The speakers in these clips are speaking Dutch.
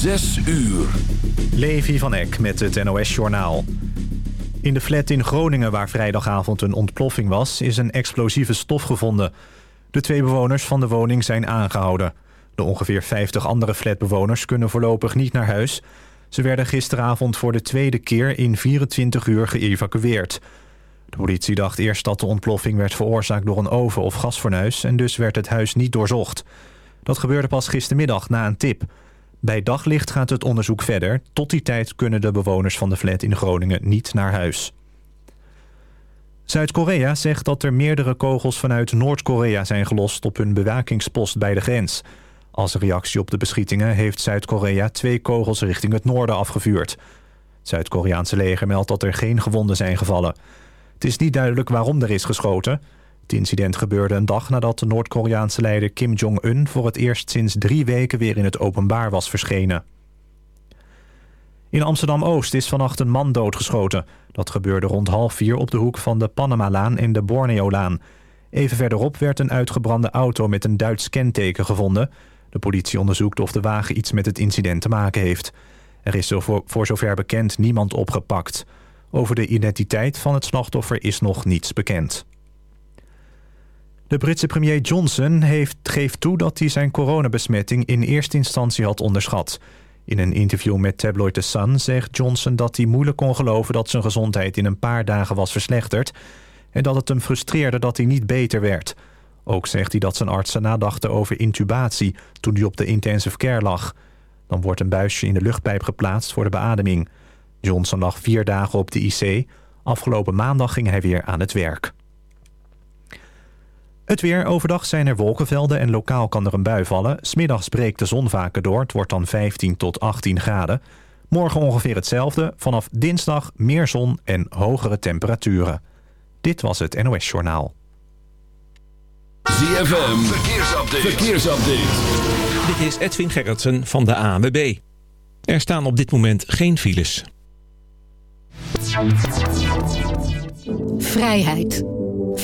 Zes uur. Levi van Eck met het NOS-journaal. In de flat in Groningen waar vrijdagavond een ontploffing was... is een explosieve stof gevonden. De twee bewoners van de woning zijn aangehouden. De ongeveer 50 andere flatbewoners kunnen voorlopig niet naar huis. Ze werden gisteravond voor de tweede keer in 24 uur geëvacueerd. De politie dacht eerst dat de ontploffing werd veroorzaakt door een oven of gasfornuis... en dus werd het huis niet doorzocht. Dat gebeurde pas gistermiddag na een tip... Bij daglicht gaat het onderzoek verder. Tot die tijd kunnen de bewoners van de flat in Groningen niet naar huis. Zuid-Korea zegt dat er meerdere kogels vanuit Noord-Korea zijn gelost... op hun bewakingspost bij de grens. Als reactie op de beschietingen heeft Zuid-Korea twee kogels richting het noorden afgevuurd. Het Zuid-Koreaanse leger meldt dat er geen gewonden zijn gevallen. Het is niet duidelijk waarom er is geschoten... Het incident gebeurde een dag nadat de Noord-Koreaanse leider Kim Jong-un... voor het eerst sinds drie weken weer in het openbaar was verschenen. In Amsterdam-Oost is vannacht een man doodgeschoten. Dat gebeurde rond half vier op de hoek van de Panamalaan en de Borneolaan. Even verderop werd een uitgebrande auto met een Duits kenteken gevonden. De politie onderzoekt of de wagen iets met het incident te maken heeft. Er is voor, voor zover bekend niemand opgepakt. Over de identiteit van het slachtoffer is nog niets bekend. De Britse premier Johnson heeft, geeft toe dat hij zijn coronabesmetting in eerste instantie had onderschat. In een interview met tabloid The Sun zegt Johnson dat hij moeilijk kon geloven dat zijn gezondheid in een paar dagen was verslechterd en dat het hem frustreerde dat hij niet beter werd. Ook zegt hij dat zijn artsen nadachten over intubatie toen hij op de intensive care lag. Dan wordt een buisje in de luchtpijp geplaatst voor de beademing. Johnson lag vier dagen op de IC. Afgelopen maandag ging hij weer aan het werk. Het weer. Overdag zijn er wolkenvelden en lokaal kan er een bui vallen. Smiddags breekt de zon vaker door. Het wordt dan 15 tot 18 graden. Morgen ongeveer hetzelfde. Vanaf dinsdag meer zon en hogere temperaturen. Dit was het NOS Journaal. ZFM. Verkeersupdate. Verkeersupdate. Dit is Edwin Gerritsen van de ANWB. Er staan op dit moment geen files. Vrijheid.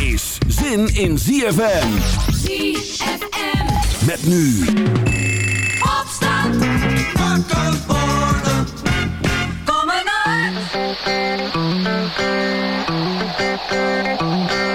is zin in ZFM. ZFM. Met nu. Opstand. Wakker worden. Kom aan. Time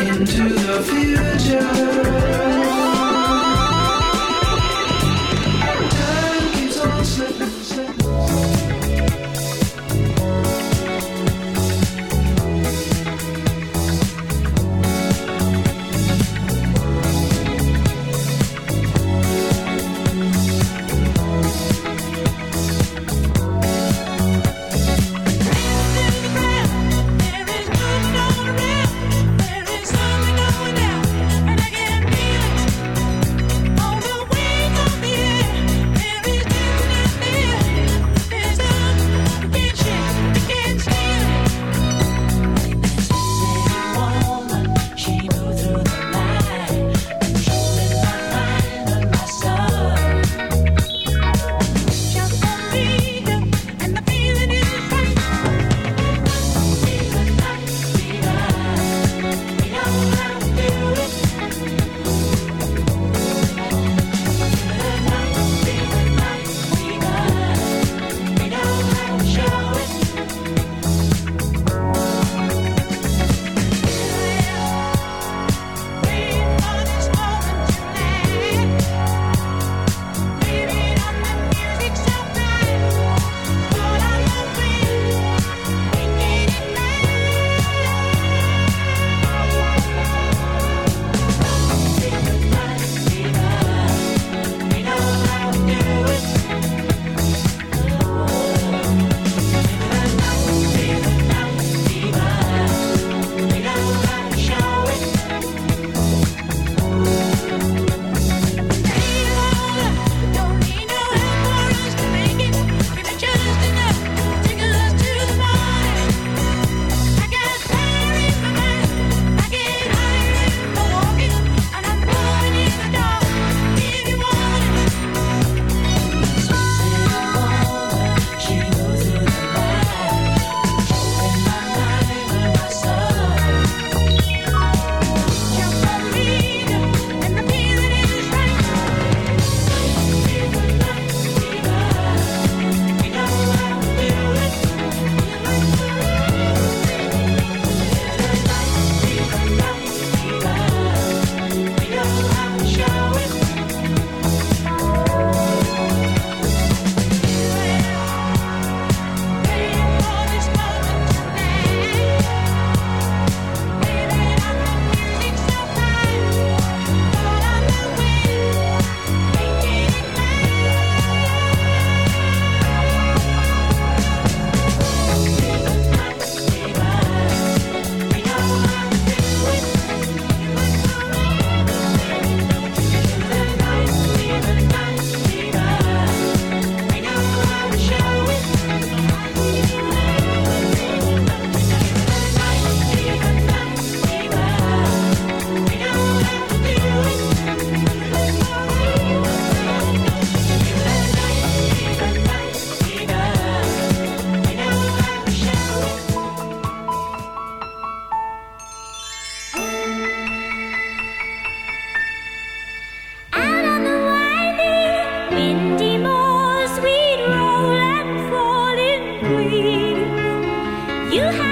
into the future. You had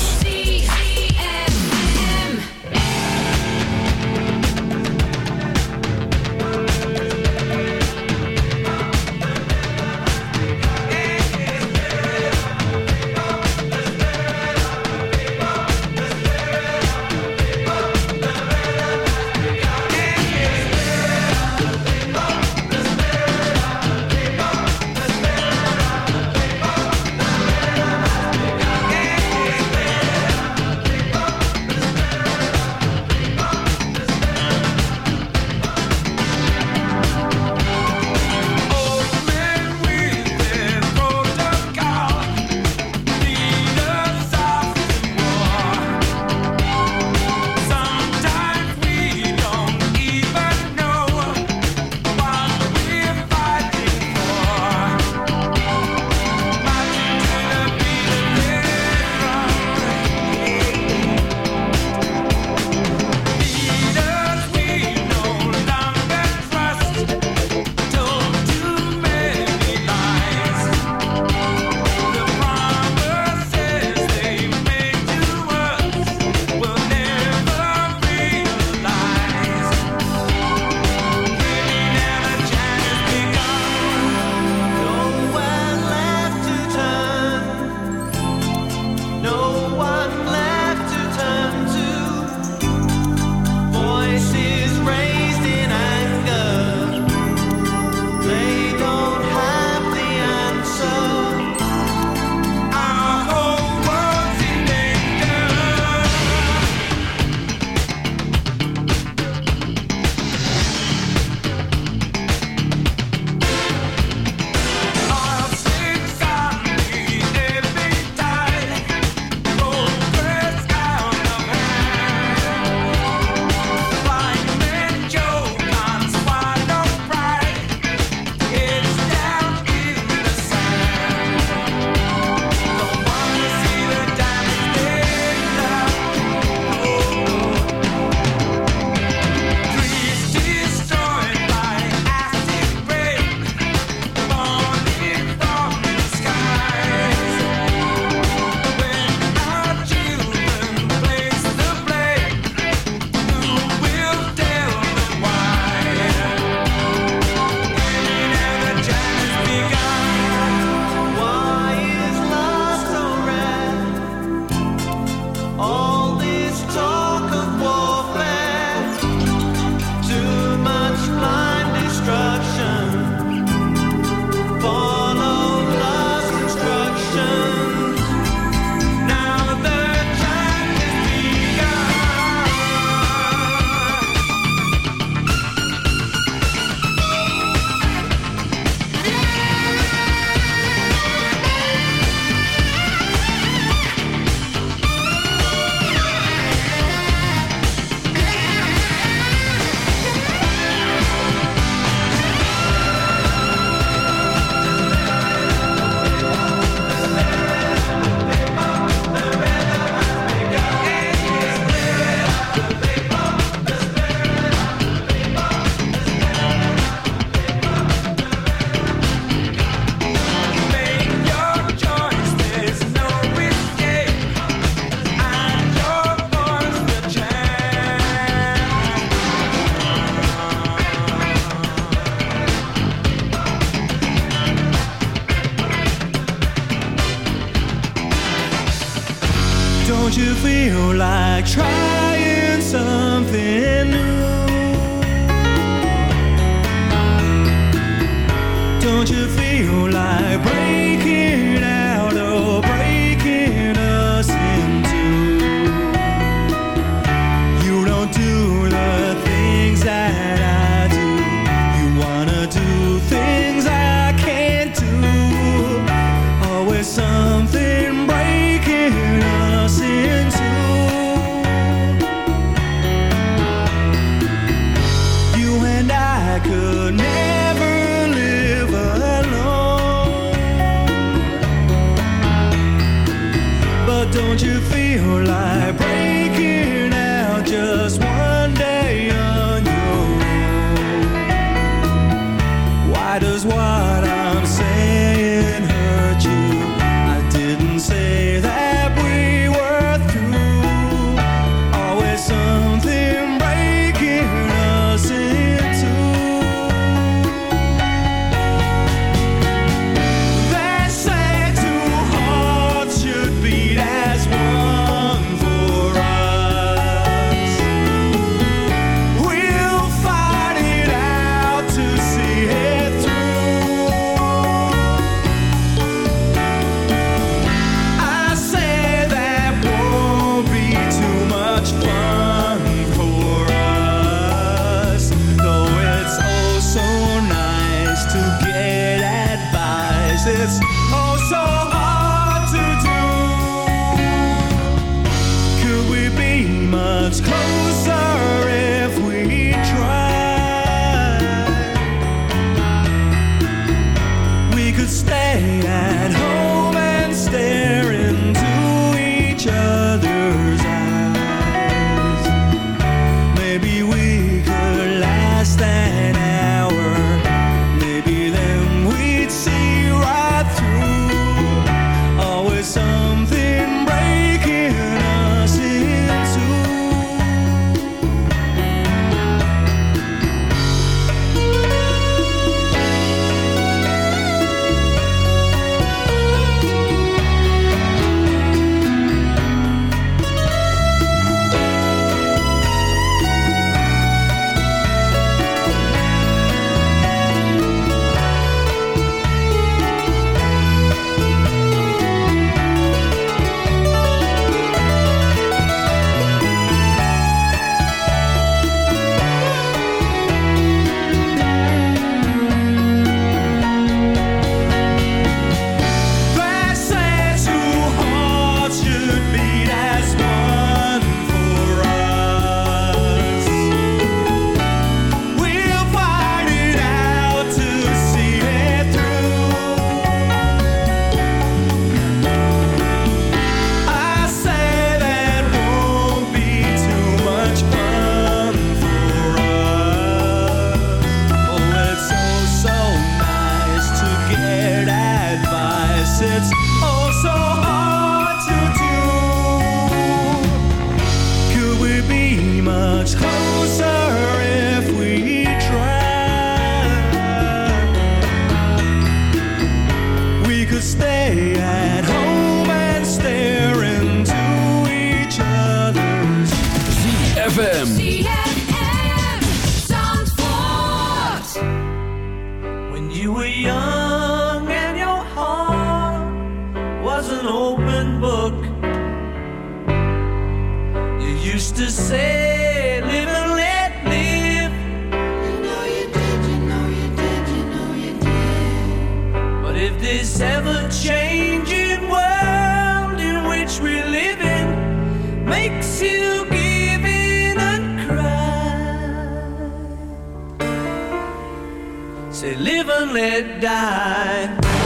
Say live and let die.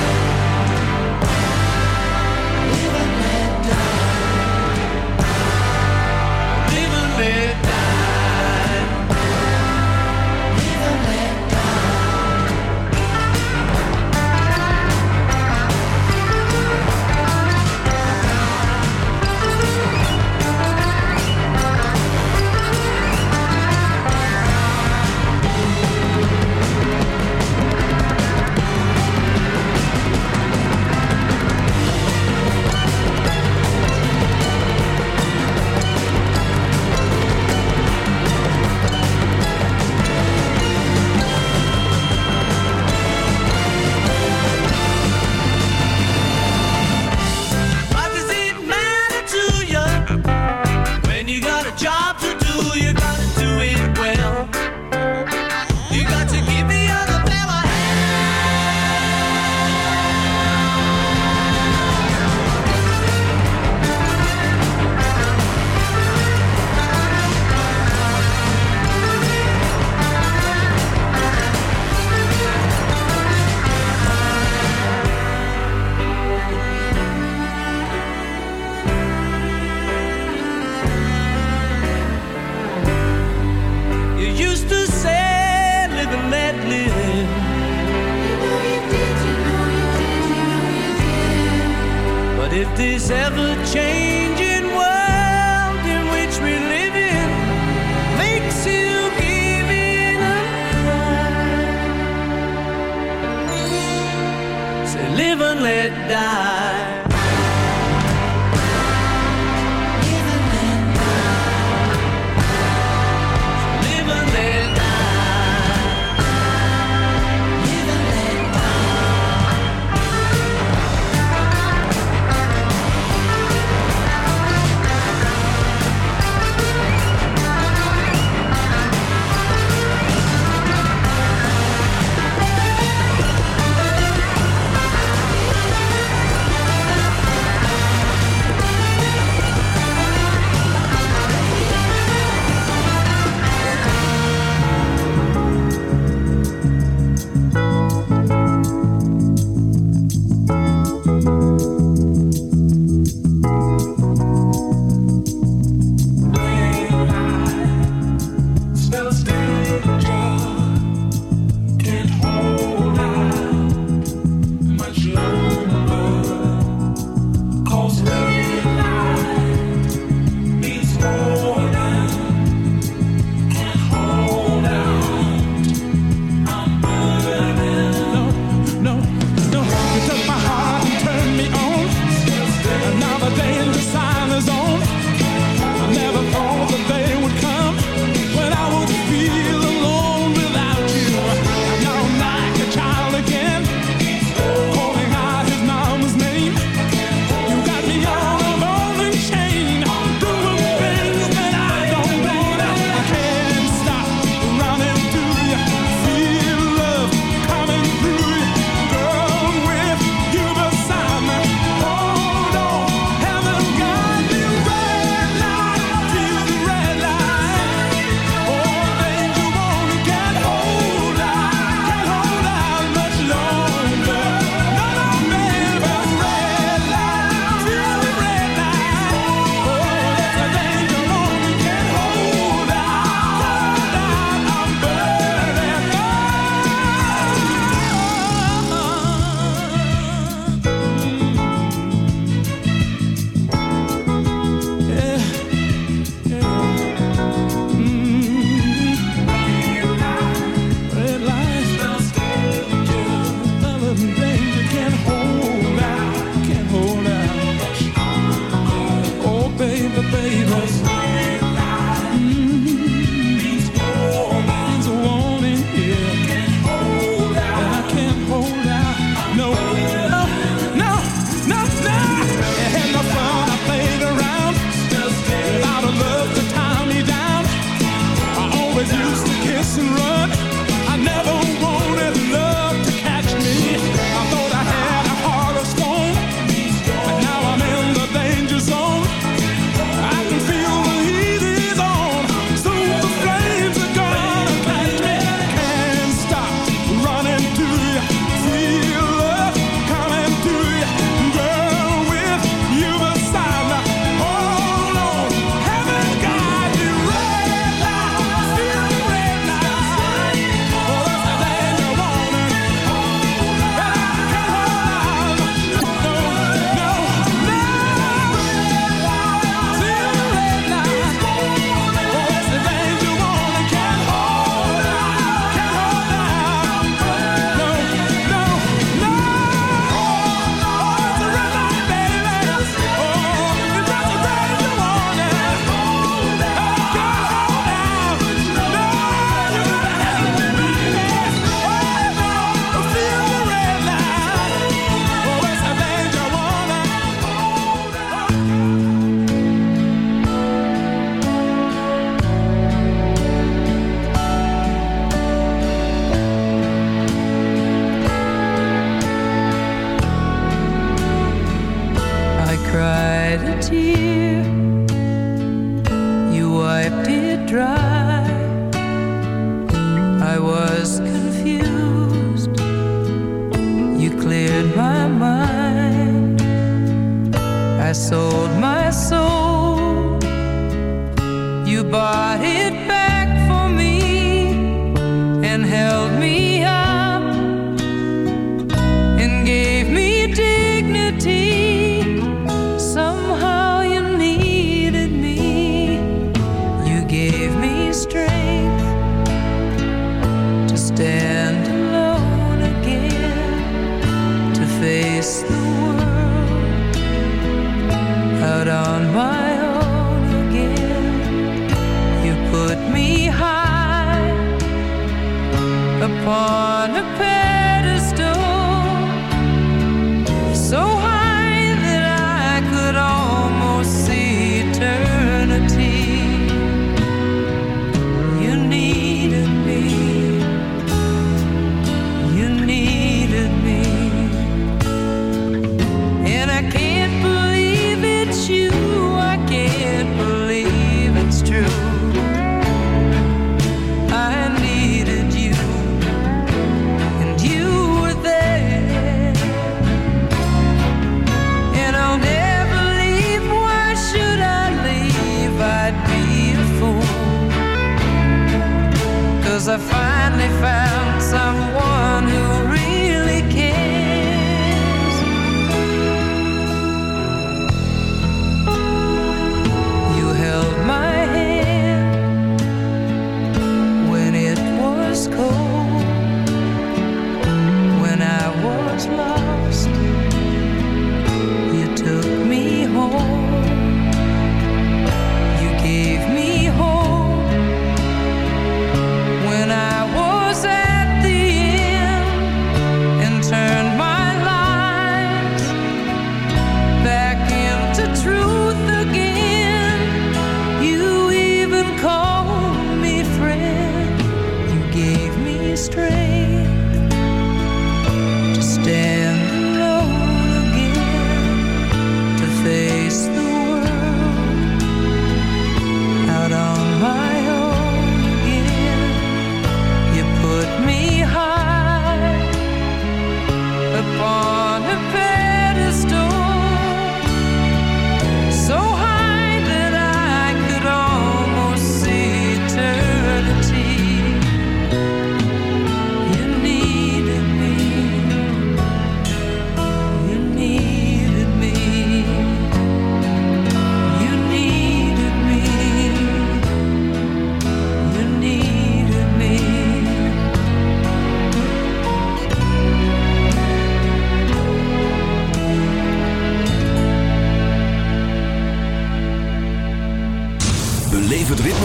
Live and let die.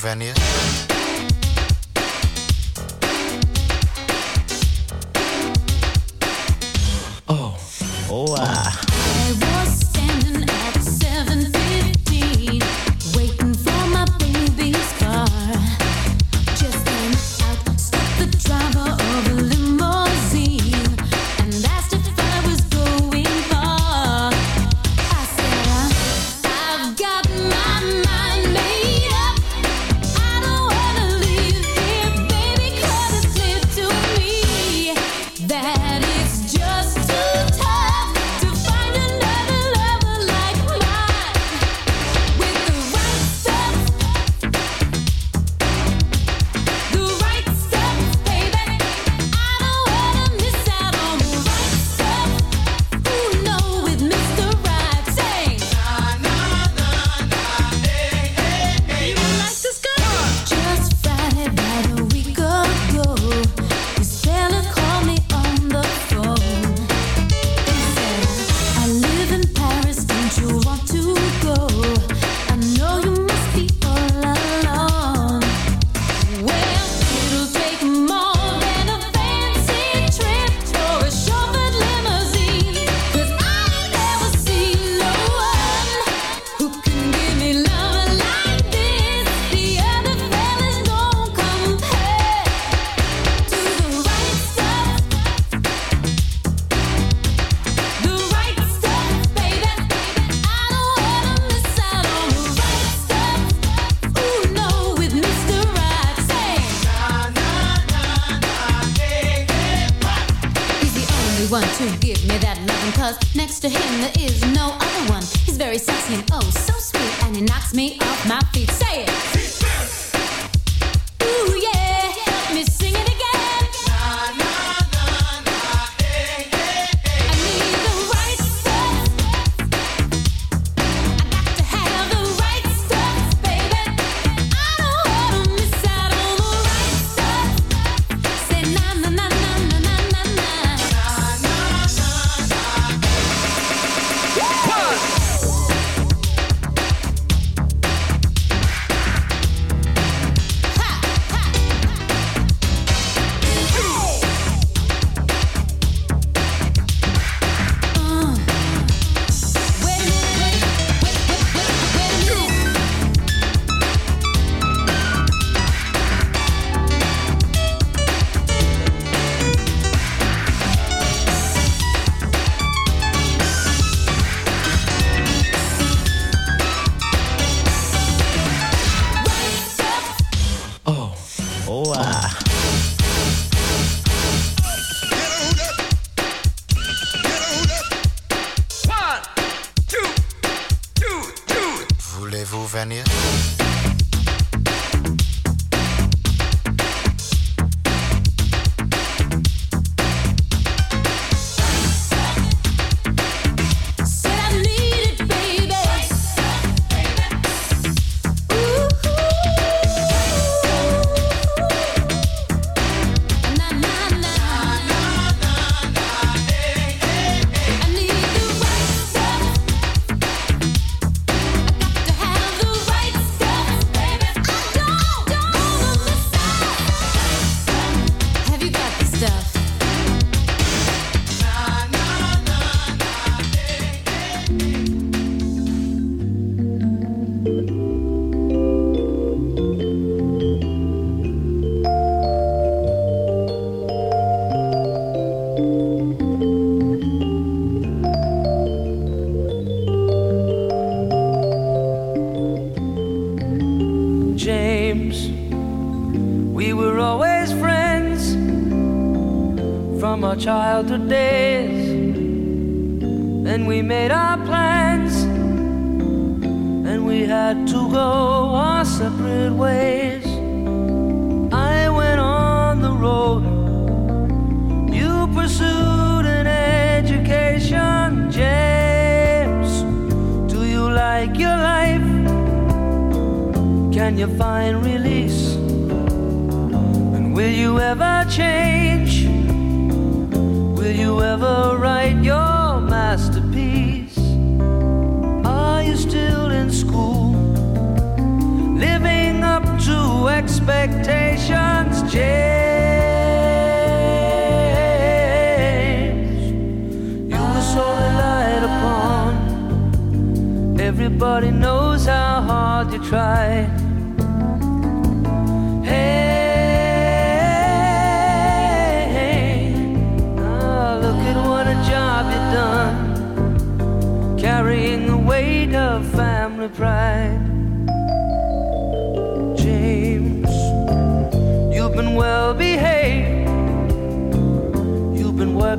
Pennsylvania. to him there is no other one. He's very sexy and oh so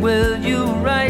will you write?